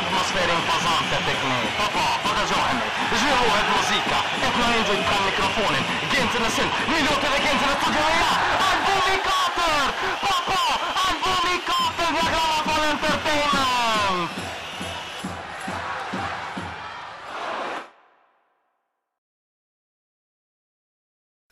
Atmospheric, imposante technique. Papà, poca giovane. Ġiru għed mużika. na jinġu kan mikrofonin. Għintin sil.